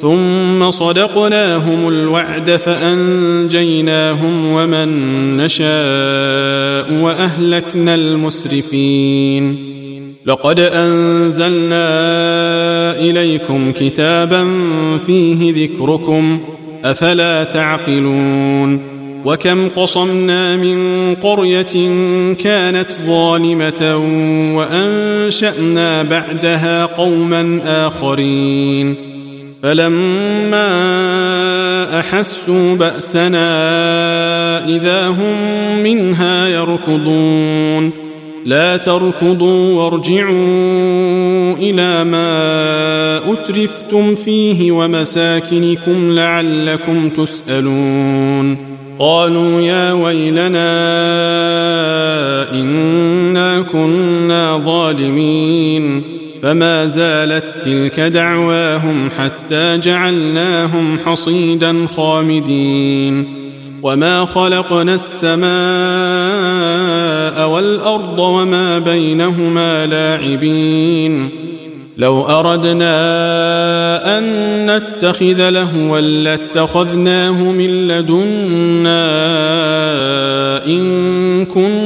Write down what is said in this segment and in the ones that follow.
ثم صدقناهم الوعد فأنجيناهم ومن نشاء وأهلكنا المسرفين. لقد أنزلنا إليكم كتابا فيه ذكركم أفلا تعقلون؟ وكم قصمنا من قرية كانت ظالمة وأنشأنا بعدها قوما آخرين. فلما أحسوا بأسنا إذا هم منها يركضون. لا تركضوا وارجعوا إلى ما أترفتم فيه ومساكنكم لعلكم تسألون. قالوا يا ويلنا إنا كنا ظالمين. فما زالت تلك دعواهم حتى جعلناهم حصيدا خامدين. وما خلقنا السماء والأرض وما بينهما لاعبين. لو أردنا أن نتخذ لهوا لاتخذناه من لدنا إن كنا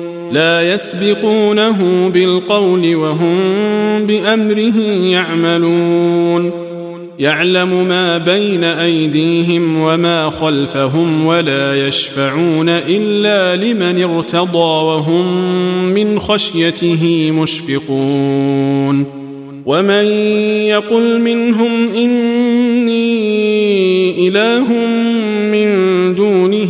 لا يسبقونه بالقول وهم بأمره يعملون. يعلم ما بين أيديهم وما خلفهم ولا يشفعون إلا لمن ارتضى وهم من خشيته مشفقون. ومن يقل منهم إني إله من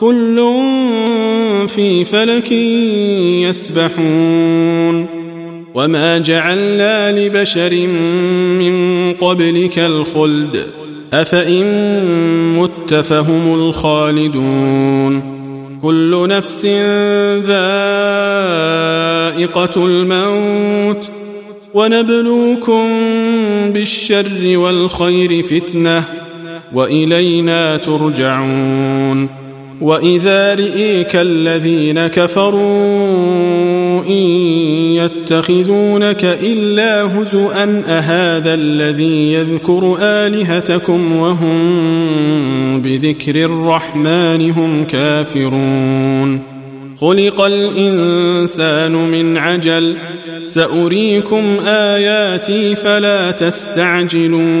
كل في فلك يسبحون وما جعلنا لبشر من قبلك الخلد أفإن مت فهم الخالدون كل نفس ذائقة الموت ونبلوكم بالشر والخير فتنة وإلينا ترجعون واذا رئيك الذين كفروا ان يتخذونك الا هزءا اهذا الذي يذكر الهتكم وهم بذكر الرحمن هم كافرون خلق الانسان من عجل ساريكم اياتي فلا تستعجلون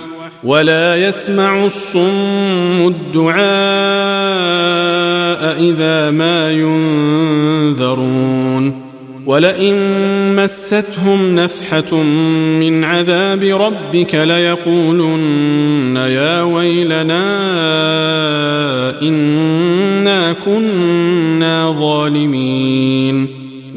ولا يسمع الصم الدعاء إذا ما ينذرون ولئن مستهم نفحة من عذاب ربك ليقولن يا ويلنا إنا كنا ظالمين.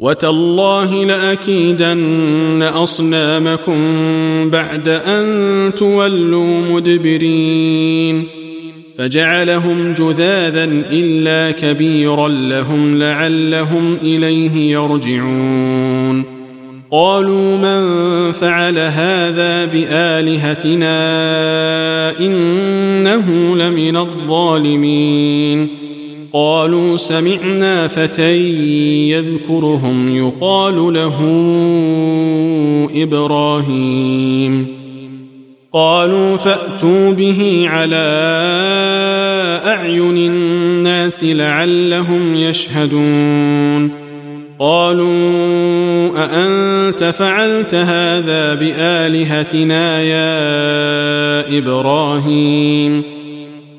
وتالله لأكيدن أصنامكم بعد أن تولوا مدبرين. فجعلهم جذاذا إلا كبيرا لهم لعلهم إليه يرجعون. قالوا من فعل هذا بآلهتنا إنه لمن الظالمين. قالوا سمعنا فتى يذكرهم يقال له إبراهيم. قالوا فأتوا به على أعين الناس لعلهم يشهدون. قالوا أأنت فعلت هذا بآلهتنا يا إبراهيم؟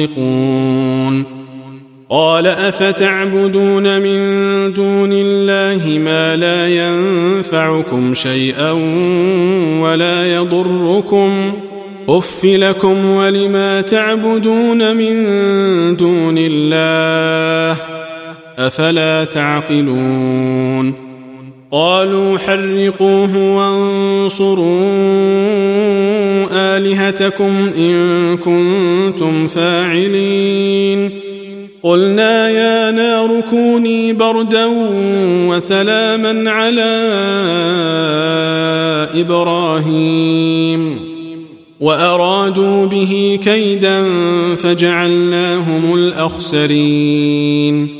ينطقون قال أفتعبدون من دون الله ما لا ينفعكم شيئا ولا يضركم. أف لكم ولما تعبدون من دون الله أفلا تعقلون. قالوا حرقوه وانصروا آلهتكم إن كنتم فاعلين. قلنا يا نار كوني بردا وسلاما على إبراهيم. وأرادوا به كيدا فجعلناهم الأخسرين.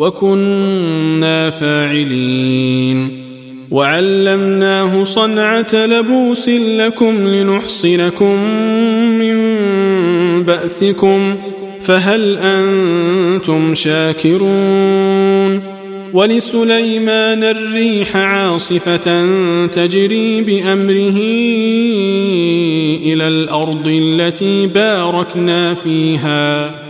وكنا فاعلين. وعلمناه صنعة لبوس لكم لنحصنكم من بأسكم فهل أنتم شاكرون؟ ولسليمان الريح عاصفة تجري بأمره إلى الأرض التي باركنا فيها.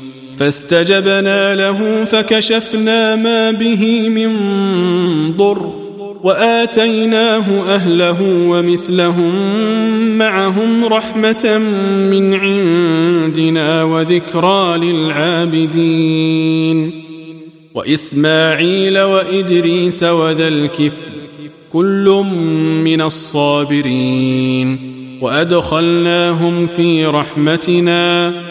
فاستجبنا له فكشفنا ما به من ضر وآتيناه أهله ومثلهم معهم رحمة من عندنا وذكرى للعابدين وإسماعيل وإدريس وذا الكفر كل من الصابرين وأدخلناهم في رحمتنا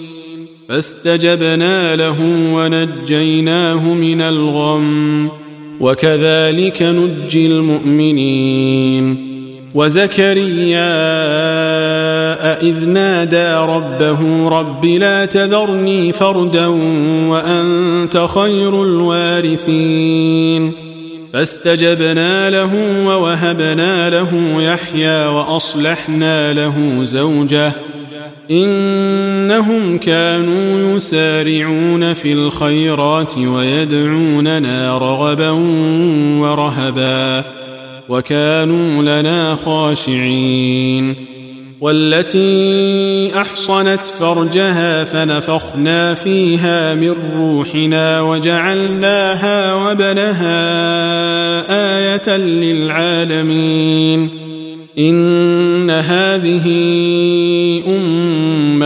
فاستجبنا له ونجيناه من الغم وكذلك نجي المؤمنين. وزكريا إذ نادى ربه رب لا تذرني فردا وأنت خير الوارثين. فاستجبنا له ووهبنا له يحيى وأصلحنا له زوجه. إنهم كانوا يسارعون في الخيرات ويدعوننا رغبا ورهبا وكانوا لنا خاشعين والتي أحصنت فرجها فنفخنا فيها من روحنا وجعلناها وبنها آية للعالمين إن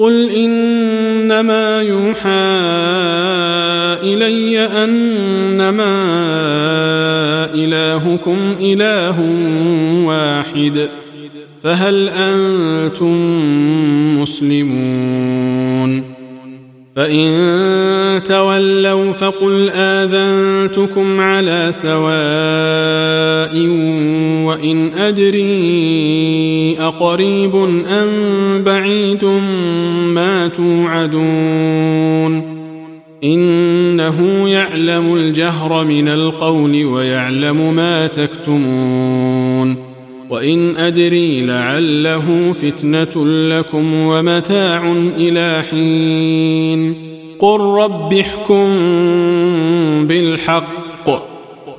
قل إنما يوحى إلي أنما إلهكم إله واحد فهل أنتم مسلمون فإن تولوا فقل آذنتكم على سواء وإن أدري أقريب أم بعيد ما توعدون إنه يعلم الجهر من القول ويعلم ما تكتمون وإن أدري لعله فتنة لكم ومتاع إلى حين قل رب احكم بالحق